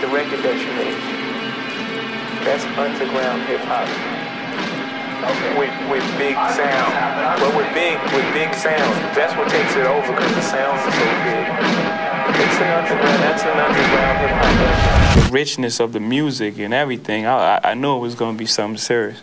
the record that you made. That's underground hip hop. Okay. With with big sound. But with big with big sound. That's what takes it over because the sounds are so big. It's an underground that's an underground hip hop. The richness of the music and everything, I I I knew it was gonna be something serious.